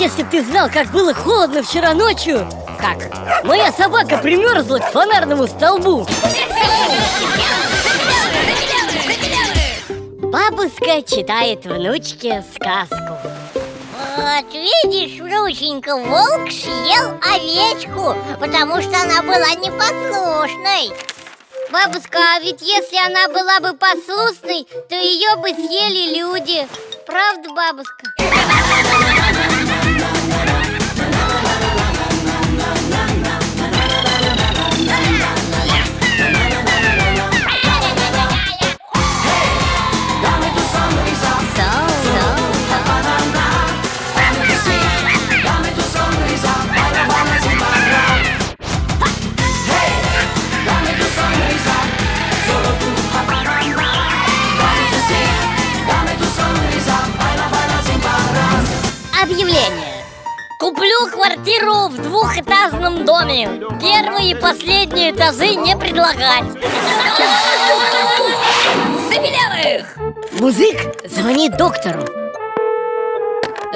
Если б ты знал, как было холодно вчера ночью Как? Моя собака примерзла к фонарному столбу Бабушка читает внучке сказку Вот видишь, внученька, волк съел овечку, потому что она была непослушной Бабушка, а ведь если она была бы послушной, то ее бы съели люди Правда, бабушка? Объявление Куплю квартиру в двухэтажном доме Первые и последние этажи не предлагать Забелявых! Музык звонит доктору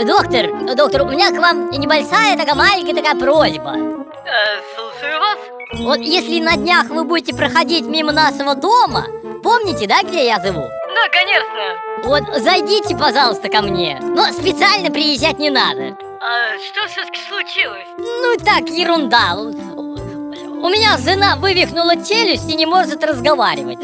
Доктор, доктор, у меня к вам небольшая такая маленькая такая просьба Э, слушаю вас. Вот если на днях вы будете проходить мимо нашего дома Помните, да, где я живу? Да, конечно. Вот зайдите, пожалуйста, ко мне. Но специально приезжать не надо. А что все-таки случилось? Ну так, ерунда. У меня жена вывихнула челюсть и не может разговаривать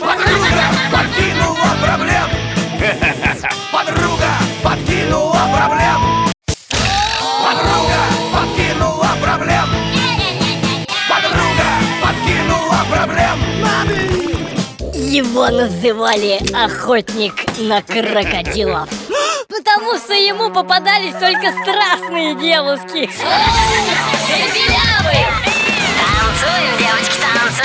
Его называли охотник на крокодилов Потому что ему попадались только страстные девушки. Танцуем, девочки, танцуем.